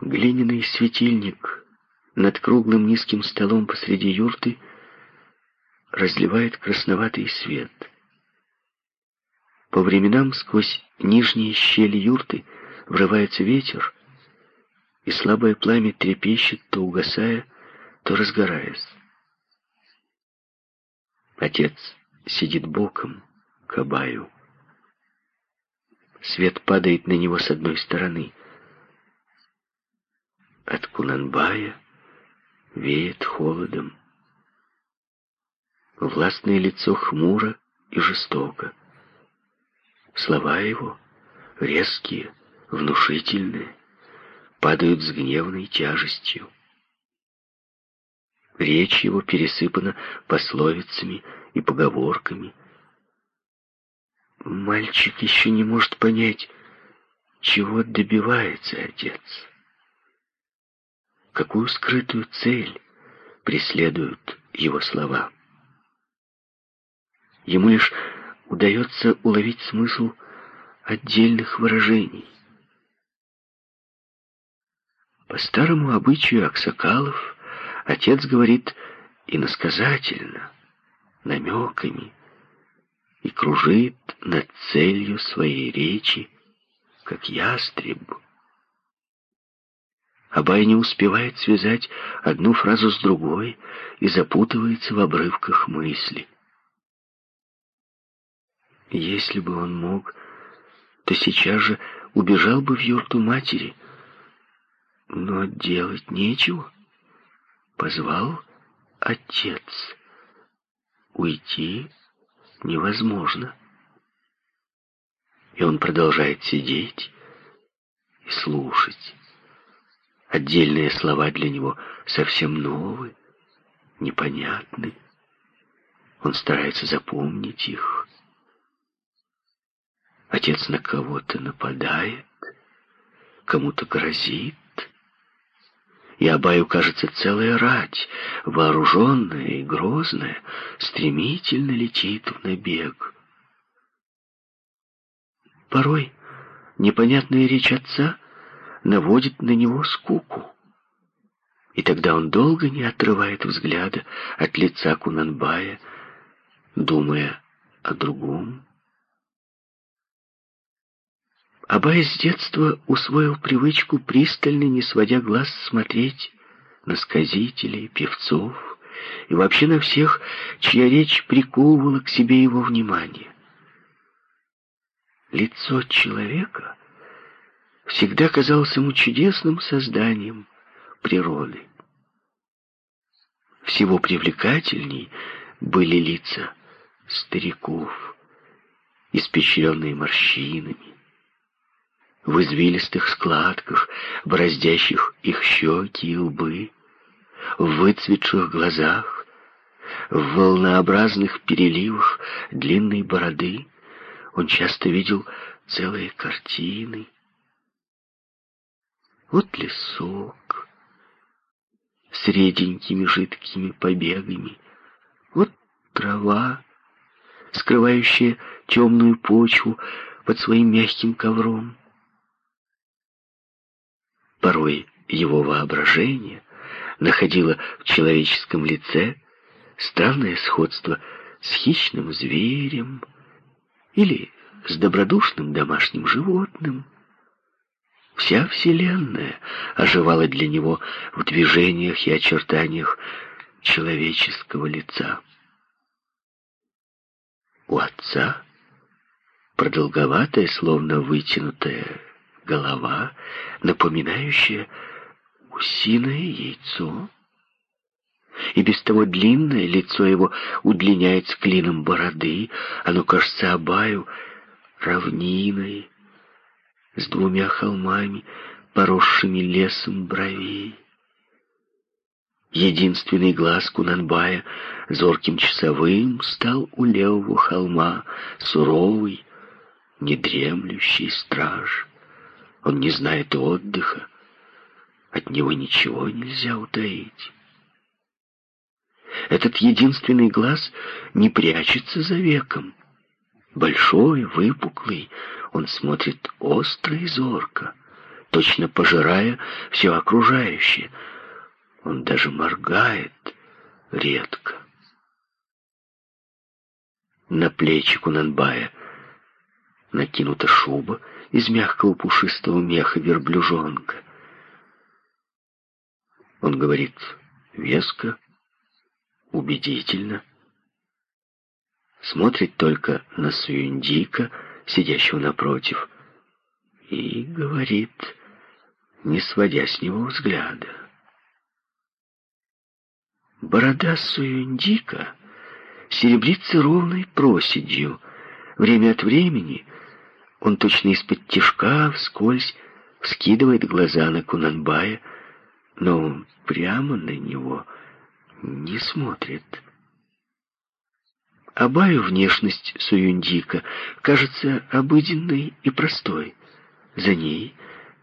Глиняный светильник над круглым низким столом посреди юрты разливает красноватый свет. По временам сквозь нижние щели юрты врывается ветер, и слабое пламя трепещет, то угасая, то разгораясь. Отец сидит боком к Абаю. Свет падает на него с одной стороны. От Кунанбая веет холодом. Властное лицо хмуро и жестоко. Слова его резкие, внушительные, падают с гневной тяжестью. Речь его пересыпана пословицами и поговорками. Мальчик еще не может понять, чего добивается отец. Какую скрытую цель преследуют его слова. Ему лишь удается уловить смысл отдельных выражений. По старому обычаю Аксакалов отец говорит иносказательно, намеками, и кружит над целью своей речи, как ястреб. Абай не успевает связать одну фразу с другой и запутывается в обрывках мысли. Если бы он мог, то сейчас же убежал бы в юрту матери. Но делать нечего. Позвал отец. Уйти невозможно. И он продолжает сидеть и слушать. Отдельные слова для него совсем новые, непонятны. Он старается запомнить их. Отец на кого-то нападает, кому-то грозит. И Абаю кажется целая рать, вооруженная и грозная, стремительно летит в набег. Порой непонятная речь отца наводит на него скуку. И тогда он долго не отрывает взгляда от лица Кунанбая, думая о другом. Абай с детства усвоил привычку, пристально, не сводя глаз, смотреть на сказителей, певцов и вообще на всех, чья речь приковывала к себе его внимание. Лицо человека всегда казалось ему чудесным созданием природы. Всего привлекательней были лица стариков, испещренные морщинами, в извилистых складках, бороздящих их щеки и лбы, в выцветших глазах, в волнообразных переливах длинной бороды он часто видел целые картины. Вот лесок с реденькими жидкими побегами, вот трава, скрывающая темную почву под своим мягким ковром. Порой его воображение находило в человеческом лице странное сходство с хищным зверем или с добродушным домашним животным. Вся Вселенная оживала для него в движениях и очертаниях человеческого лица. У отца продолговатая, словно вытянутая голова, напоминающая гусиное яйцо. И без того длинное лицо его удлиняется клином бороды, оно кажется Абаю равниной с двумя холмами, поросшими лесом бровей. Единственный глаз Кунанбая зорким часовым стал у левого холма, суровый, недремлющий страж. Он не знает отдыха. От него ничего нельзя утаить. Этот единственный глаз не прячется за веком. Большой, выпуклый, он смотрит остро и зорко, точно пожирая все окружающее. Он даже моргает редко. На плечи Кунанбая накинута шуба из мягкого пушистого меха верблюжонка. Он говорит веско, убедительно, смотрит только на Суюндика, сидящего напротив, и говорит, не сводя с него взгляда. Борода Суюндика серебрится ровной проседью. Время от времени он точно из-под тишка вскользь вскидывает глаза на Кунанбая, но прямо на него не смотрит. Абаю внешность Суюндика кажется обыденной и простой. За ней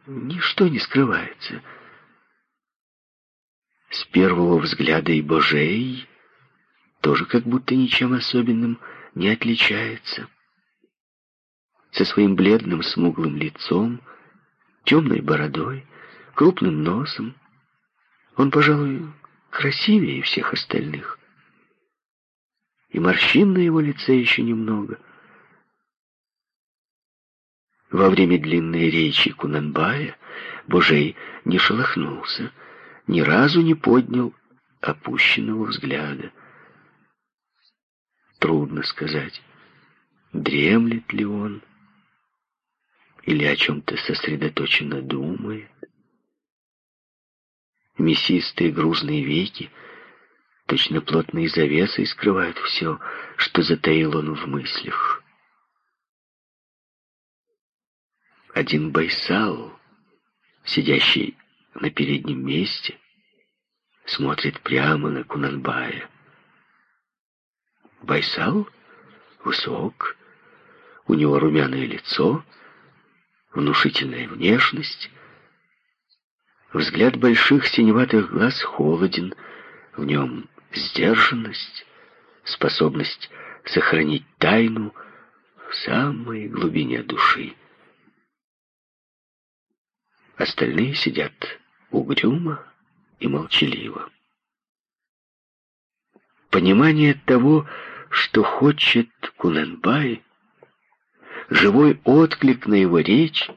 ничто не скрывается. С первого взгляда и Божей тоже как будто ничем особенным не отличается. Со своим бледным смуглым лицом, темной бородой, крупным носом, он, пожалуй, красивее всех остальных и морщин на его лице еще немного. Во время длинной речи Кунанбая Божей не шелохнулся, ни разу не поднял опущенного взгляда. Трудно сказать, дремлет ли он или о чем-то сосредоточенно думает. Мясистые грузные веки — Точно плотные завесы скрывают все, что затаил он в мыслях. Один байсал, сидящий на переднем месте, смотрит прямо на Кунанбая. Байсал высок, у него румяное лицо, внушительная внешность, взгляд больших синеватых глаз холоден, в нем сдержанность, способность сохранить тайну в самой глубине души. Остальные сидят угрюмо и молчаливо. Понимание того, что хочет Кунанбай, живой отклик на его речь,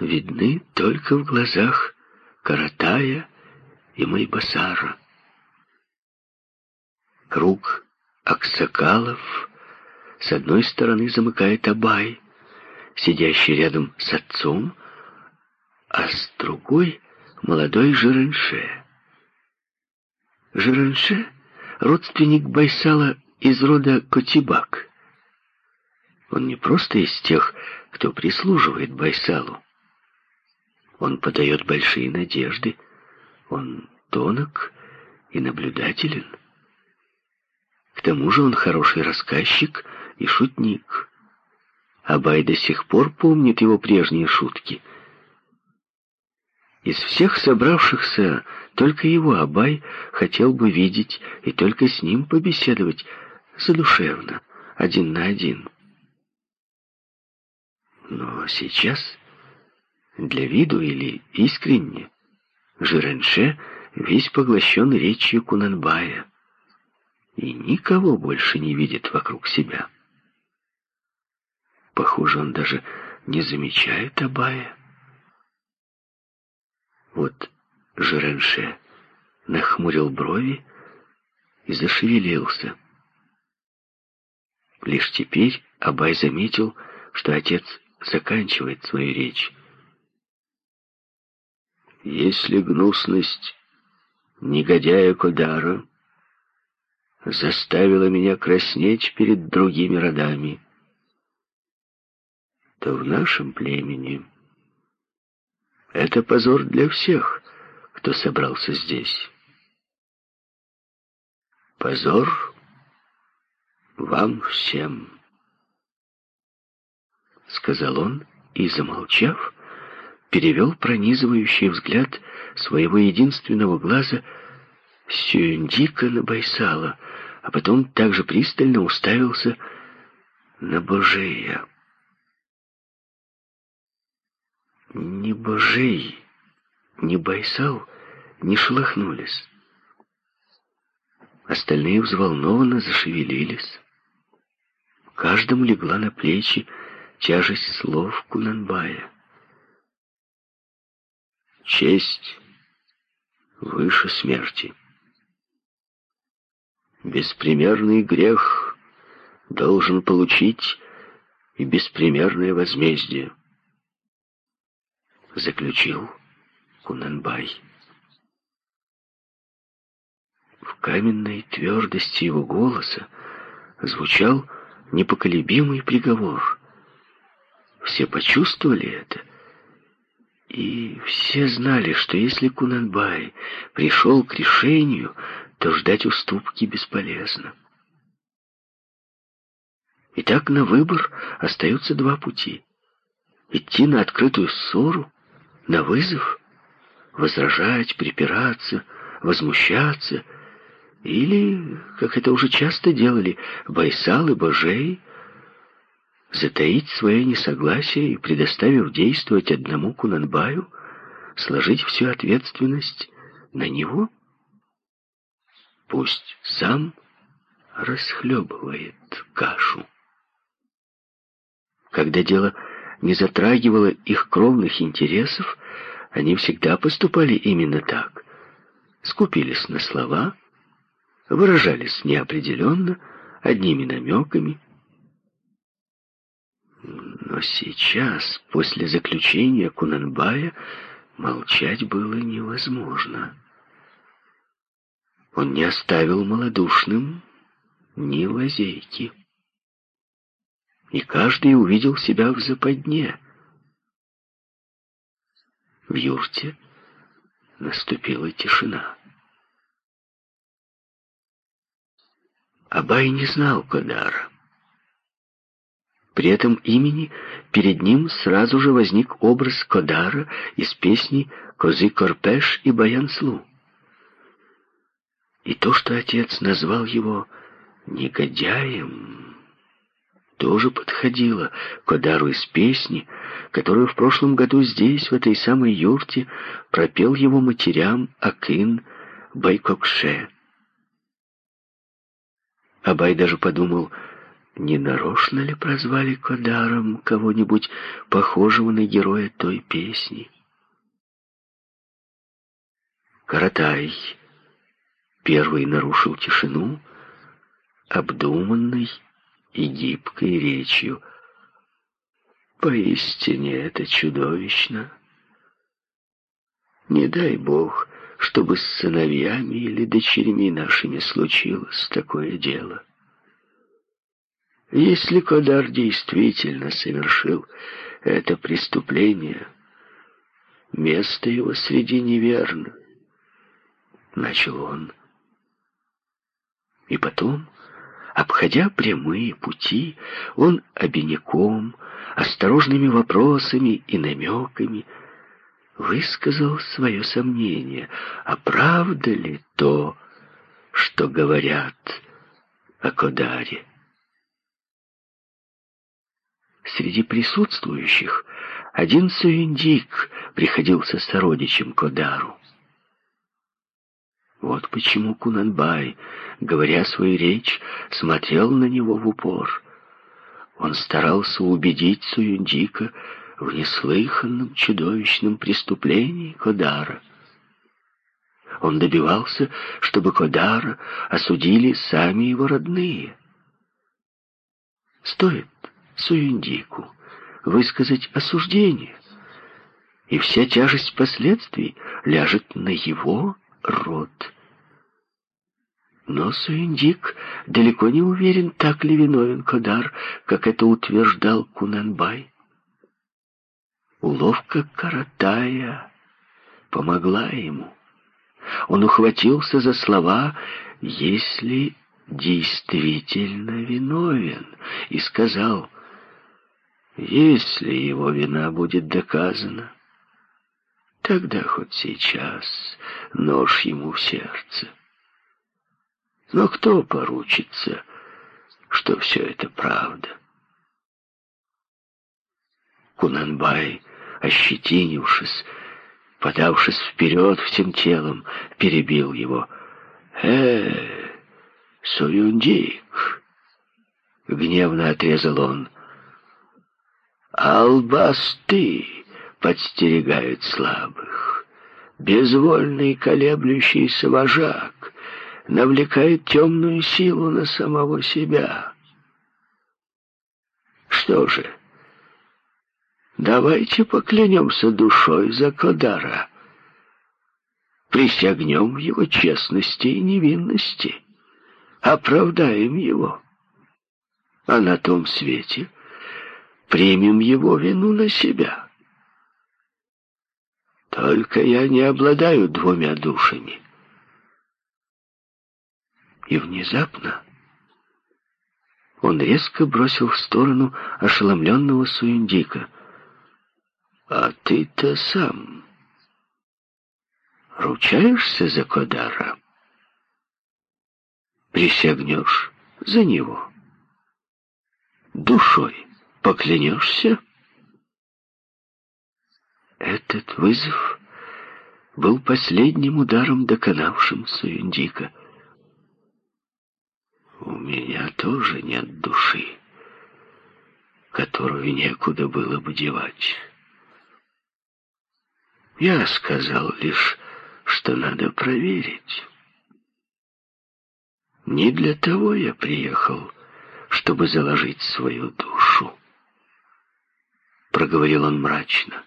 видны только в глазах Каратая и Майбасара. Круг аксакалов с одной стороны замыкает Абай, сидящий рядом с отцом, а с другой — молодой Жиренше. Жиренше — родственник Байсала из рода Котибак. Он не просто из тех, кто прислуживает Байсалу. Он подает большие надежды. Он тонок и наблюдателен. Тому же он хороший рассказчик и шутник. Абай до сих пор помнит его прежние шутки. Из всех собравшихся только его Абай хотел бы видеть и только с ним побеседовать задушевно, один на один. Но сейчас, для виду или искренне, Жиренше весь поглощен речью Кунанбая и никого больше не видит вокруг себя. Похоже, он даже не замечает Абая. Вот Жеренше нахмурил брови и зашевелился. Лишь теперь Абай заметил, что отец заканчивает свою речь. Если гнусность негодяя Кодара заставила меня краснеть перед другими родами, то в нашем племени это позор для всех, кто собрался здесь. Позор вам всем, сказал он и, замолчав, перевел пронизывающий взгляд своего единственного глаза с Сюндика на Байсала — а потом также пристально уставился на Божия. Ни Божей, ни Байсал не шелохнулись. Остальные взволнованно зашевелились. Каждому легла на плечи тяжесть слов Кунанбая. Честь выше смерти. Беспримерный грех должен получить беспримерное возмездие. Заключил Кунанбай. В каменной твердости его голоса звучал непоколебимый приговор. Все почувствовали это, и все знали, что если Кунанбай пришел к решению, то ждать уступки бесполезно. Итак, на выбор остаются два пути. Идти на открытую ссору, на вызов, возражать, припираться, возмущаться, или, как это уже часто делали Байсал и Божей, затаить свое несогласие и, предоставив действовать одному Кунанбаю, сложить всю ответственность на него? Пусть сам расхлебывает кашу. Когда дело не затрагивало их кровных интересов, они всегда поступали именно так. Скупились на слова, выражались неопределенно, одними намеками. Но сейчас, после заключения Кунанбая, молчать было невозможно. Он не оставил малодушным ни лазейки. И каждый увидел себя в западне. В юрте наступила тишина. Абай не знал Кодара. При этом имени перед ним сразу же возник образ Кодара из песни «Козы Корпеш» и «Баянслу». И то, что отец назвал его негодяем, тоже подходило к Кодару из песни, которую в прошлом году здесь, в этой самой юрте, пропел его матерям Акин Байкокше. Абай даже подумал, не нарочно ли прозвали Кодаром кого-нибудь похожего на героя той песни. Каратай первый нарушил тишину, обдуманной и гибкой речью. Поистине это чудовищно. Не дай Бог, чтобы с сыновьями или дочерьми нашими случилось такое дело. Если Кодар действительно совершил это преступление, место его среди неверных, начал он. И потом, обходя прямые пути, он обиняком, осторожными вопросами и намеками высказал свое сомнение, а правда ли то, что говорят о Кодаре. Среди присутствующих один Суиндик приходился сородичем Кодару. Вот почему Кунанбай, говоря свою речь, смотрел на него в упор. Он старался убедить Суюндика в неслыханном чудовищном преступлении Кодара. Он добивался, чтобы Кодара осудили сами его родные. Стоит Суюндику высказать осуждение, и вся тяжесть последствий ляжет на его род. Но Суиндик далеко не уверен, так ли виновен Кодар, как это утверждал Кунанбай. Уловка Каратая помогла ему. Он ухватился за слова «если действительно виновен» и сказал «если его вина будет доказана, тогда хоть сейчас нож ему в сердце». Но кто поручится, что все это правда? Кунанбай ощетинившись, подавшись вперед всем телом, перебил его. «Э, Суюндик!» — гневно отрезал он. «Албасты подстерегают слабых. Безвольный колеблющийся вожак навлекает темную силу на самого себя. Что же, давайте поклянемся душой за Кодара, присягнем его честности и невинности, оправдаем его, а на том свете примем его вину на себя. Только я не обладаю двумя душами. И внезапно он резко бросил в сторону ошеломленного Суиндика. «А ты-то сам ручаешься за Кодара? Присягнешь за него? Душой поклянешься?» Этот вызов был последним ударом, доконавшим Суиндика — у меня тоже нет души, которую некуда было бы девать. Я сказал лишь, что надо проверить. Не для того я приехал, чтобы заложить свою душу. Проговорил он мрачно.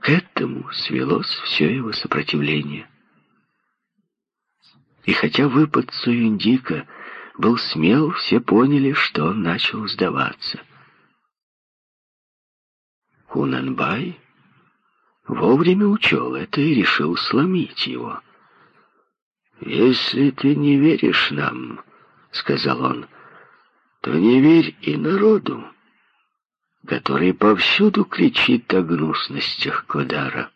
К этому свелось все его сопротивление. И хотя выпад Суюндика был смел, все поняли, что он начал сдаваться. Кунанбай вовремя учел это и решил сломить его. «Если ты не веришь нам, — сказал он, — то не верь и народу, который повсюду кричит о гнусностях Кодара.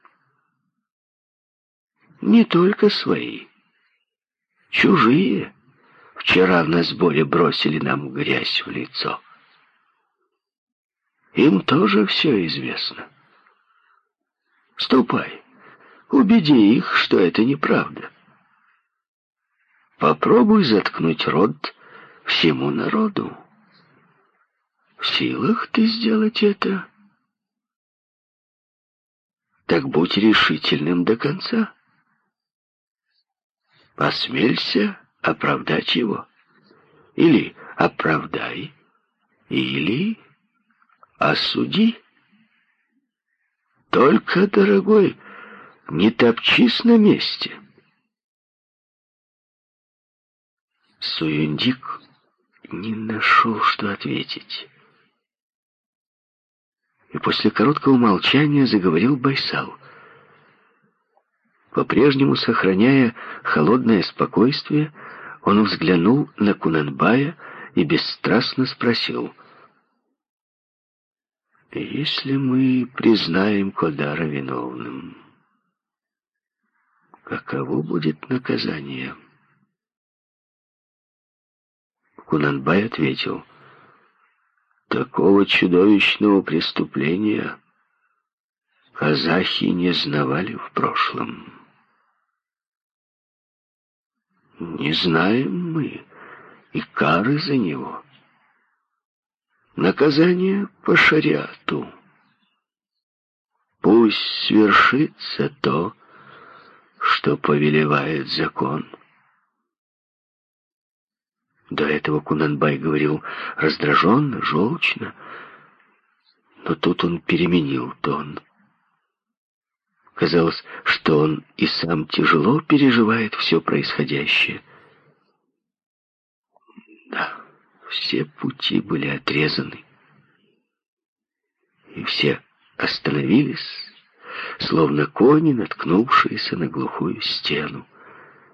Не только свои, Чужие вчера на сборе бросили нам грязь в лицо. Им тоже все известно. Ступай, убеди их, что это неправда. Попробуй заткнуть рот всему народу. В силах ты сделать это? Так будь решительным до конца. Осмелься оправдать его. Или оправдай, или осуди. Только, дорогой, не топчись на месте. Суюндик не нашел, что ответить. И после короткого молчания заговорил Байсал. По-прежнему сохраняя холодное спокойствие, он взглянул на Кунанбая и бесстрастно спросил. «Если мы признаем Кодара виновным, каково будет наказание?» Кунанбай ответил. «Такого чудовищного преступления казахи не знавали в прошлом». Не знаем мы и кары за него. Наказание по шариату. Пусть свершится то, что повелевает закон. До этого Кунанбай говорил раздраженно, желчно, но тут он переменил тон. Казалось, что он и сам тяжело переживает все происходящее. Да, все пути были отрезаны. И все остановились, словно кони, наткнувшиеся на глухую стену.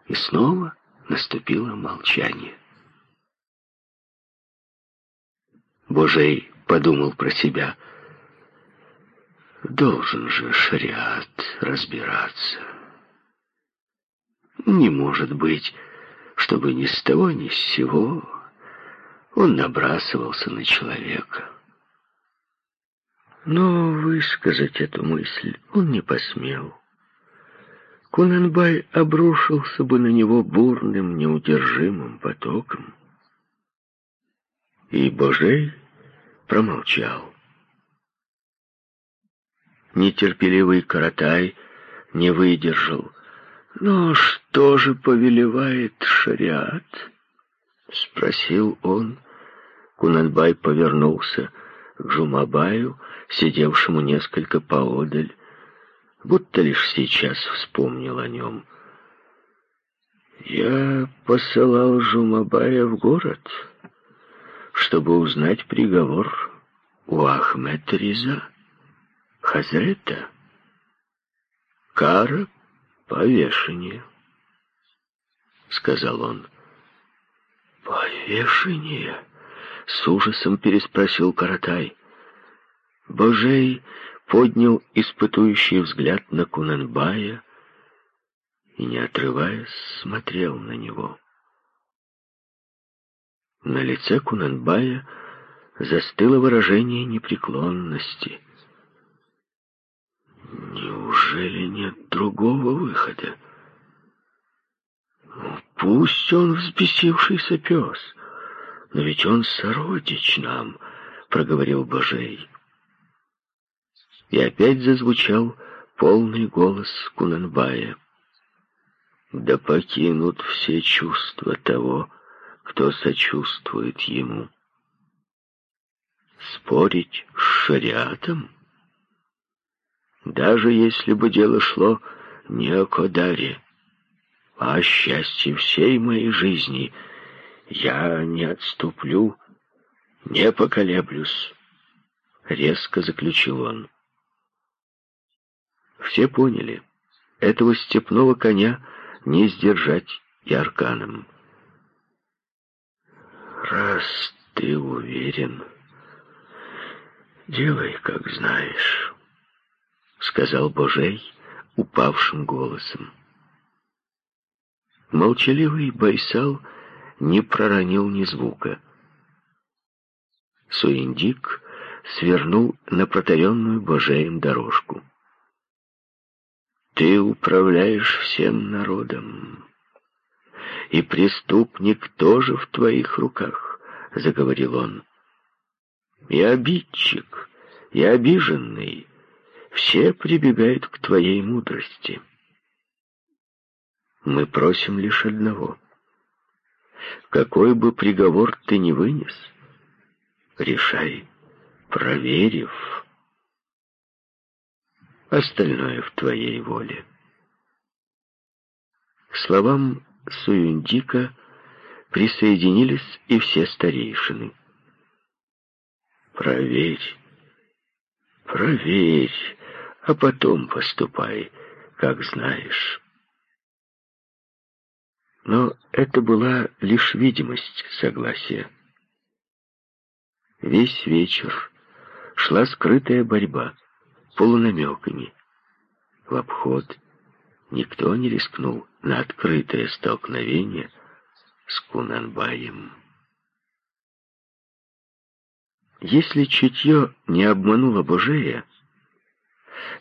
И снова наступило молчание. Божей подумал про себя — Должен же шариат разбираться. Не может быть, чтобы ни с того ни с сего он набрасывался на человека. Но высказать эту мысль он не посмел. Кунанбай обрушился бы на него бурным, неудержимым потоком. И Божей промолчал. Нетерпеливый Каратай не выдержал. «Но что же повелевает шариат?» — спросил он. Кунанбай повернулся к Жумабаю, сидевшему несколько поодаль, будто лишь сейчас вспомнил о нем. «Я посылал Жумабая в город, чтобы узнать приговор у Ахмед Риза, Хазрета. Кара — повешение», — сказал он. «Повешение?» — с ужасом переспросил Каратай. Божей поднял испытующий взгляд на Кунанбая и, не отрываясь, смотрел на него. На лице Кунанбая застыло выражение непреклонности. Неужели нет другого выхода? Пусть он взбесившийся пес, но ведь он сородич нам, проговорил Божей. И опять зазвучал полный голос Кунанбая. Да покинут все чувства того, кто сочувствует ему. Спорить с шариатом? Даже если бы дело шло не о Кодаре, а о счастье всей моей жизни, я не отступлю, не поколеблюсь, — резко заключил он. Все поняли, этого степного коня не сдержать и арканом. «Раз ты уверен, делай, как знаешь», — сказал Божей упавшим голосом. Молчаливый Байсал не проронил ни звука. Суиндик свернул на протаренную Божеем дорожку. Ты управляешь всем народом. И преступник тоже в твоих руках, — заговорил он. И обидчик, и обиженный, все прибегают к твоей мудрости. Мы просим лишь одного. Какой бы приговор ты ни вынес, решай, проверив, Остальное в твоей воле. К словам Суюндика присоединились и все старейшины. Проверь, проверь, а потом поступай, как знаешь. Но это была лишь видимость согласия. Весь вечер шла скрытая борьба полунамеками. В обход никто не рискнул на открытое столкновение с Кунанбаем. Если чутье не обмануло Божея,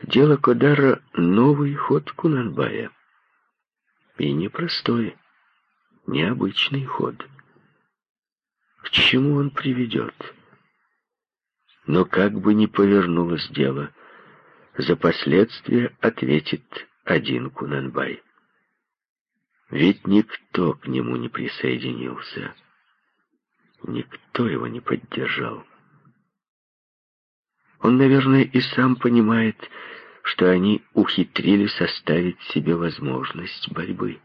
дело Кодара — новый ход Кунанбая. И непростой, необычный ход. К чему он приведет? Но как бы ни повернулось дело, за последствия ответит один Кунанбай. Ведь никто к нему не присоединился. Никто его не поддержал. Он, наверное, и сам понимает, что они ухитрились составить себе возможность борьбы.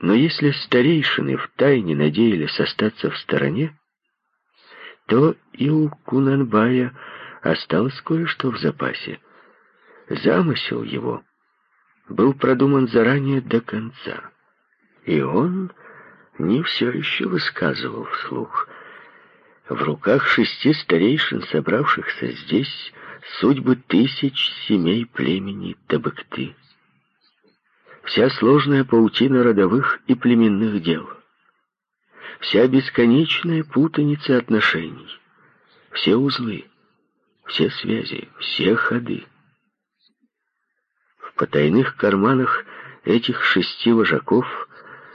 Но если старейшины втайне надеялись остаться в стороне, то и у Кунанбая осталось кое-что в запасе. Замысел его был продуман заранее до конца, и он не все еще высказывал вслух. В руках шести старейшин, собравшихся здесь, судьбы тысяч семей племени Табыкты. Вся сложная паутина родовых и племенных дел. Вся бесконечная путаница отношений все узлы, все связи, все ходы. В потайных карманах этих шести вожаков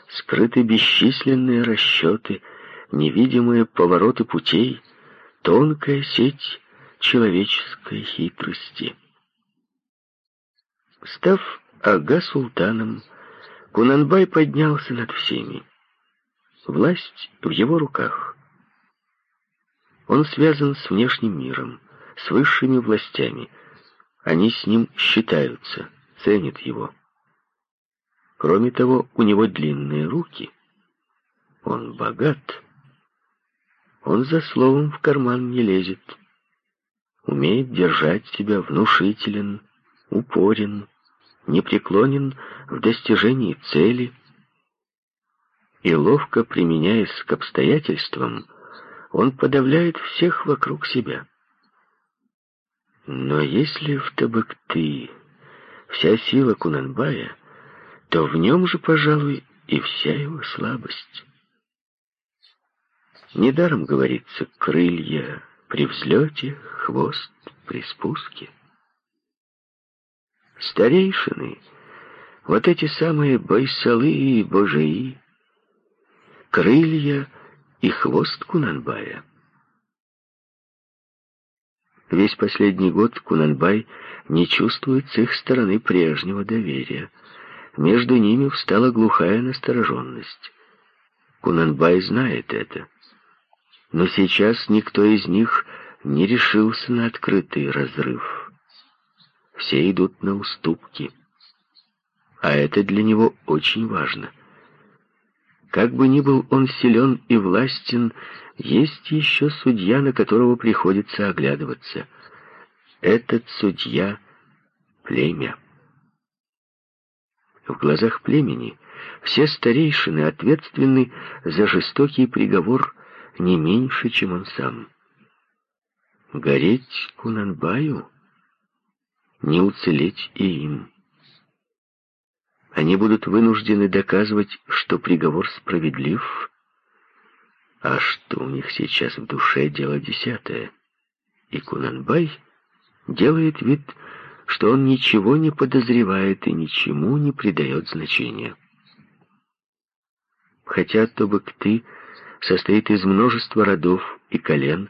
скрыты бесчисленные расчеты, невидимые повороты путей, тонкая сеть человеческой хитрости. Став ага султаном, Кунанбай поднялся над всеми. Власть в его руках. Он связан с внешним миром, с высшими властями. Они с ним считаются, ценят его. Кроме того, у него длинные руки. Он богат. Он за словом в карман не лезет. Умеет держать себя внушителен, упорен, непреклонен в достижении цели и, ловко применяясь к обстоятельствам, он подавляет всех вокруг себя. Но если в Табыкты вся сила Кунанбая, то в нем же, пожалуй, и вся его слабость. Недаром говорится «крылья при взлете, хвост при спуске». Старейшины, вот эти самые бойсалы и божии, крылья и хвост Кунанбая. Весь последний год Кунанбай не чувствует с их стороны прежнего доверия. Между ними встала глухая настороженность. Кунанбай знает это. Но сейчас никто из них не решился на открытый разрыв. Все идут на уступки. А это для него очень важно. Как бы ни был он силен и властен, есть еще судья, на которого приходится оглядываться. Этот судья — племя. В глазах племени все старейшины ответственны за жестокий приговор не меньше, чем он сам. Гореть Кунанбаю, не уцелеть и им. Они будут вынуждены доказывать, что приговор справедлив, а что у них сейчас в душе дело десятое. И Кунанбай делает вид, что он ничего не подозревает и ничему не придает значения. Хотя Тобыкты состоит из множества родов и колен,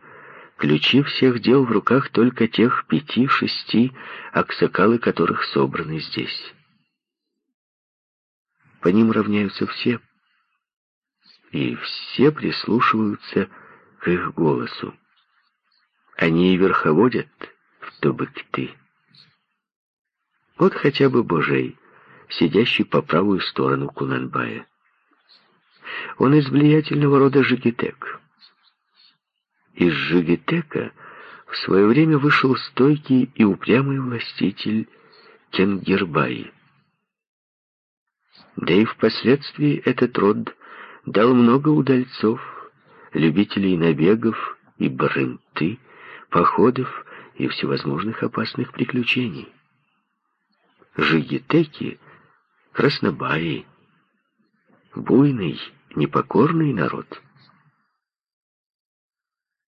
ключи всех дел в руках только тех пяти-шести, аксакалы которых собраны здесь. По ним равняются все, и все прислушиваются к их голосу. Они и верховодят в Тобыкты. Вот хотя бы Божей, сидящий по правую сторону Куланбая. Он из влиятельного рода Жигитек. Из Жигитека в свое время вышел стойкий и упрямый властитель Кенгербай. Да и впоследствии этот род дал много удальцов, любителей набегов и барымты, походов и всевозможных опасных приключений жигитеки, краснобаи, буйный, непокорный народ.